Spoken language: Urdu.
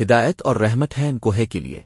ہدایت اور رحمت ہے ان کوہے کے لیے۔